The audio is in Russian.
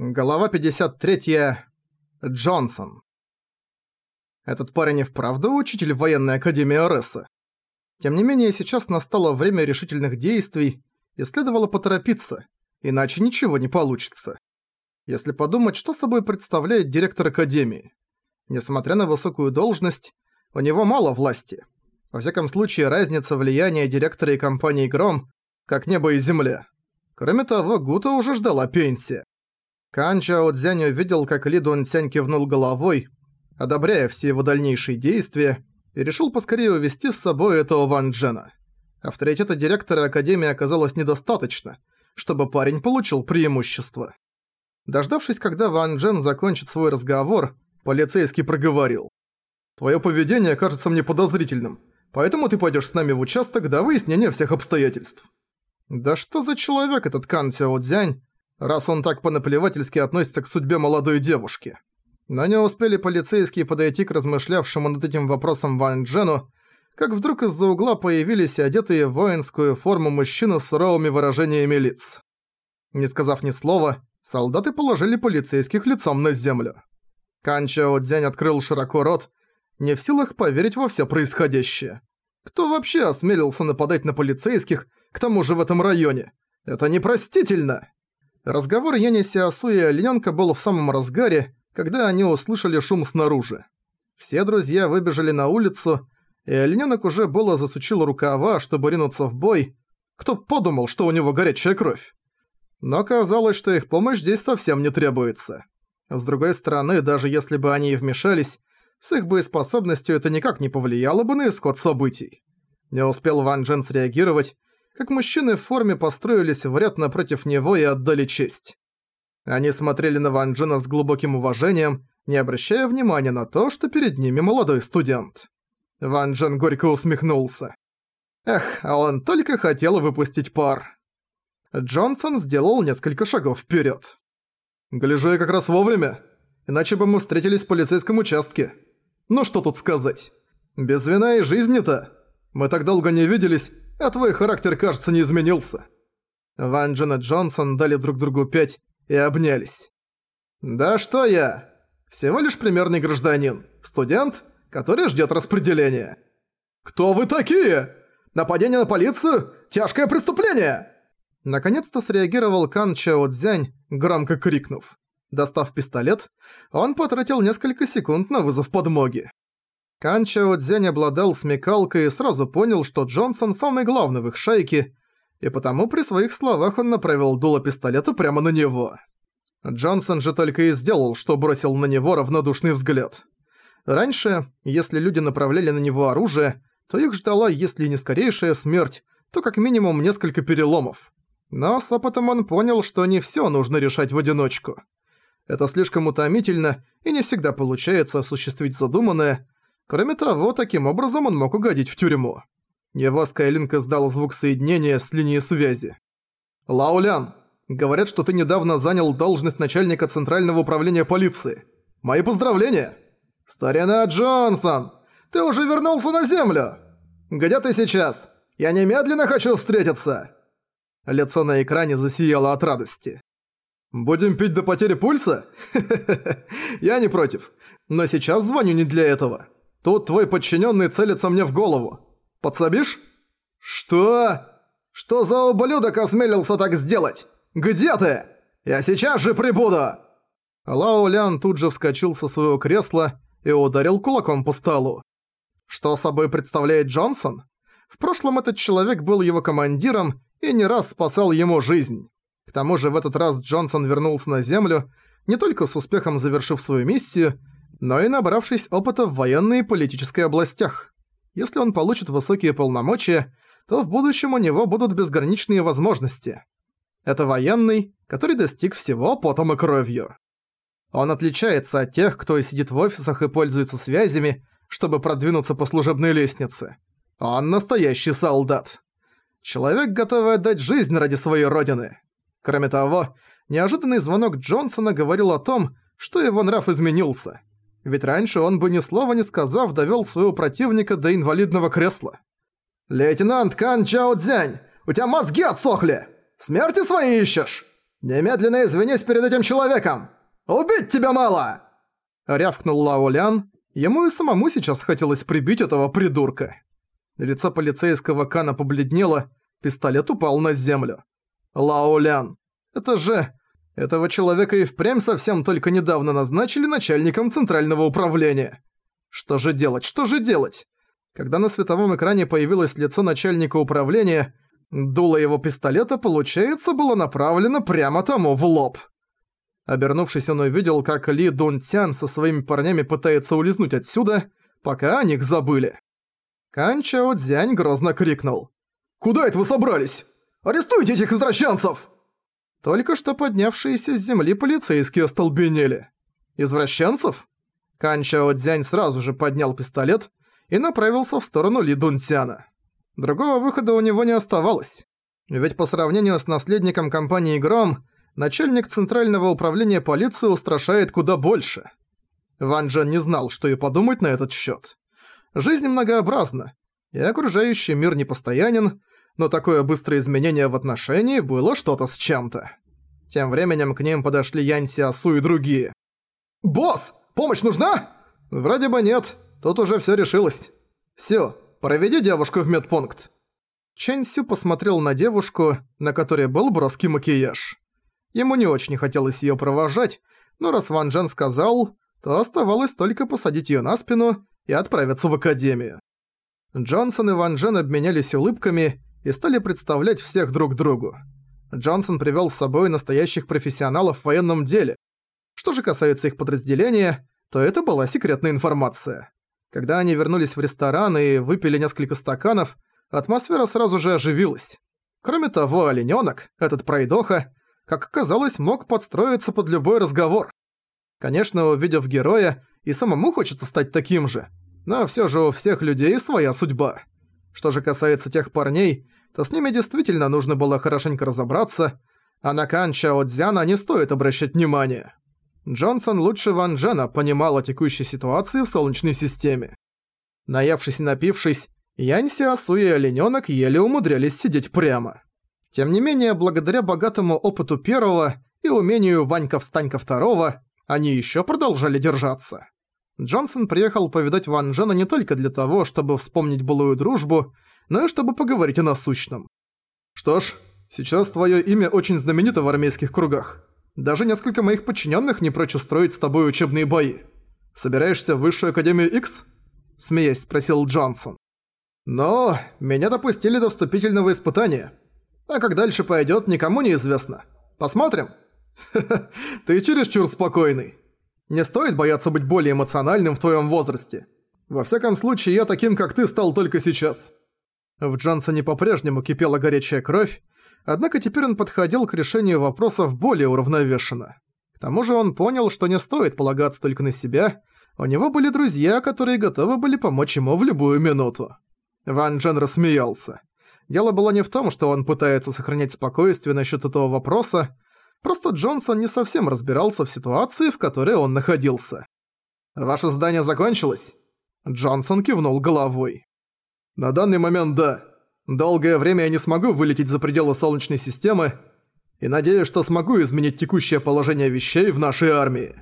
Голова 53. Джонсон. Этот парень и вправду учитель военной академии Ореса. Тем не менее, сейчас настало время решительных действий, и следовало поторопиться, иначе ничего не получится. Если подумать, что собой представляет директор академии. Несмотря на высокую должность, у него мало власти. Во всяком случае, разница влияния директора и компании Гром как небо и земля. Кроме того, Гута уже ждала пенсия. Кан Чао Цзянь увидел, как Ли Дун Цянь кивнул головой, одобряя все его дальнейшие действия, и решил поскорее увести с собой этого Ван Джена. Авторитета директора Академии оказалось недостаточно, чтобы парень получил преимущество. Дождавшись, когда Ван Джен закончит свой разговор, полицейский проговорил. «Твое поведение кажется мне подозрительным, поэтому ты пойдешь с нами в участок до выяснения всех обстоятельств». «Да что за человек этот Кан Сяо Цзянь, раз он так понаплевательски относится к судьбе молодой девушки. Но не успели полицейские подойти к размышлявшему над этим вопросом Ван Джену, как вдруг из-за угла появились одетые в воинскую форму мужчины с суровыми выражениями лиц. Не сказав ни слова, солдаты положили полицейских лицом на землю. Кан Чао Цзянь открыл широко рот, не в силах поверить во все происходящее. Кто вообще осмелился нападать на полицейских, к тому же в этом районе? Это непростительно! Разговор Яни Сиасу и Оленёнка был в самом разгаре, когда они услышали шум снаружи. Все друзья выбежали на улицу, и Оленёнок уже было засучил рукава, чтобы ринуться в бой. Кто подумал, что у него горячая кровь? Но казалось, что их помощь здесь совсем не требуется. С другой стороны, даже если бы они и вмешались, с их боеспособностью это никак не повлияло бы на исход событий. Не успел Ван Джен среагировать, как мужчины в форме построились в ряд напротив него и отдали честь. Они смотрели на Ван Джина с глубоким уважением, не обращая внимания на то, что перед ними молодой студент. Ван Джин горько усмехнулся. Эх, а он только хотел выпустить пар. Джонсон сделал несколько шагов вперед. «Гляжу я как раз вовремя, иначе бы мы встретились в полицейском участке. Ну что тут сказать? Без вина и жизни-то. Мы так долго не виделись, а твой характер, кажется, не изменился». Ван Джен и Джонсон дали друг другу пять и обнялись. «Да что я? Всего лишь примерный гражданин, студент, который ждет распределения». «Кто вы такие? Нападение на полицию? Тяжкое преступление!» Наконец-то среагировал Кан Чао Цзянь, громко крикнув. Достав пистолет, он потратил несколько секунд на вызов подмоги. Кан Чао Цзянь обладал смекалкой и сразу понял, что Джонсон самый главный в их шайке, и потому при своих словах он направил дуло пистолета прямо на него. Джонсон же только и сделал, что бросил на него равнодушный взгляд. Раньше, если люди направляли на него оружие, то их ждала, если не скорейшая смерть, то как минимум несколько переломов. Но с опытом он понял, что не всё нужно решать в одиночку. Это слишком утомительно, и не всегда получается осуществить задуманное, Кроме того, таким образом он мог угодить в тюрьму. Его Скайлинк издал звук соединения с линией связи. «Лаулян, говорят, что ты недавно занял должность начальника Центрального управления полиции. Мои поздравления!» «Старина Джонсон, ты уже вернулся на Землю! Где ты сейчас? Я немедленно хочу встретиться!» Лицо на экране засияло от радости. «Будем пить до потери пульса? Я не против, но сейчас звоню не для этого. Тут твой подчиненный целится мне в голову. Подсобишь? Что? Что за ублюдок осмелился так сделать? Где ты? Я сейчас же прибуду!» Лао Лян тут же вскочил со своего кресла и ударил кулаком по столу. Что собой представляет Джонсон? В прошлом этот человек был его командиром и не раз спасал ему жизнь. К тому же в этот раз Джонсон вернулся на Землю, не только с успехом завершив свою миссию, но и набравшись опыта в военной и политической областях. Если он получит высокие полномочия, то в будущем у него будут безграничные возможности. Это военный, который достиг всего потом и кровью. Он отличается от тех, кто сидит в офисах и пользуется связями, чтобы продвинуться по служебной лестнице. Он настоящий солдат. Человек, готовый отдать жизнь ради своей родины. Кроме того, неожиданный звонок Джонсона говорил о том, что его нрав изменился. Ведь раньше он бы ни слова не сказав довёл своего противника до инвалидного кресла. «Лейтенант Кан Чао Цзянь, у тебя мозги отсохли! Смерти свои ищешь?» Немедленно извинись перед этим человеком! Убить тебя мало!» Рявкнул Лао Лян. Ему и самому сейчас хотелось прибить этого придурка. Лицо полицейского Кана побледнело, пистолет упал на землю. Лао Лян. Это же... Этого человека и впрямь совсем только недавно назначили начальником центрального управления. Что же делать, что же делать? Когда на световом экране появилось лицо начальника управления, дуло его пистолета, получается, было направлено прямо тому в лоб. Обернувшись, он увидел, как Ли Дун Цян со своими парнями пытается улизнуть отсюда, пока о них забыли. Кан Чао Цзянь грозно крикнул. «Куда это вы собрались? Арестуйте этих извращенцев!» Только что поднявшиеся с земли полицейские остолбенели. «Извращенцев?» Кан Чао Цзянь сразу же поднял пистолет и направился в сторону Ли Дунсяна. Другого выхода у него не оставалось. Ведь по сравнению с наследником компании «Гром», начальник Центрального управления полиции устрашает куда больше. Ван Джен не знал, что и подумать на этот счет. Жизнь многообразна, и окружающий мир непостоянен, но такое быстрое изменение в отношении было что-то с чем-то. Тем временем к ним подошли Янь Сиасу и другие. «Босс, помощь нужна?» «Вроде бы нет, тут уже всё решилось. Сю, проведи девушку в медпункт». Чэнь Сю посмотрел на девушку, на которой был броский макияж. Ему не очень хотелось её провожать, но раз Ван Джен сказал, то оставалось только посадить её на спину и отправиться в академию. Джонсон и Ван Джен обменялись улыбками и стали представлять всех друг другу. Джонсон привёл с собой настоящих профессионалов в военном деле. Что же касается их подразделения, то это была секретная информация. Когда они вернулись в ресторан и выпили несколько стаканов, атмосфера сразу же оживилась. Кроме того, оленёнок, этот пройдоха, как оказалось, мог подстроиться под любой разговор. Конечно, увидев героя, и самому хочется стать таким же. Но всё же у всех людей своя судьба. Что же касается тех парней, то с ними действительно нужно было хорошенько разобраться, а на Кан Чао Цзяна не стоит обращать внимания. Джонсон лучше Ван Джена понимал о текущей ситуации в Солнечной системе. Наевшись и напившись, Янь Сиасу и Оленёнок еле умудрялись сидеть прямо. Тем не менее, благодаря богатому опыту первого и умению Ванька-встанька второго, они ещё продолжали держаться. Джонсон приехал повидать Ван Джена не только для того, чтобы вспомнить былую дружбу, но и чтобы поговорить о насущном. «Что ж, сейчас твоё имя очень знаменито в армейских кругах. Даже несколько моих подчиненных не прочь устроить с тобой учебные бои. Собираешься в Высшую Академию X?» Смеясь, спросил Джонсон. «Но меня допустили до вступительного испытания. А как дальше пойдет, никому не известно. Посмотрим?» «Ха-ха, ты чересчур спокойный. Не стоит бояться быть более эмоциональным в твоем возрасте. Во всяком случае, я таким, как ты, стал только сейчас». В Джонсоне по-прежнему кипела горячая кровь, Однако теперь он подходил к решению вопросов более уравновешенно. К тому же он понял, что не стоит полагаться только на себя, у него были друзья, которые готовы были помочь ему в любую минуту. Ван Джен рассмеялся. Дело было не в том, что он пытается сохранять спокойствие насчет этого вопроса, просто Джонсон не совсем разбирался в ситуации, в которой он находился. «Ваше задание закончилось?» Джонсон кивнул головой. «На данный момент да. Долгое время я не смогу вылететь за пределы Солнечной системы, и надеюсь, что смогу изменить текущее положение вещей в нашей армии.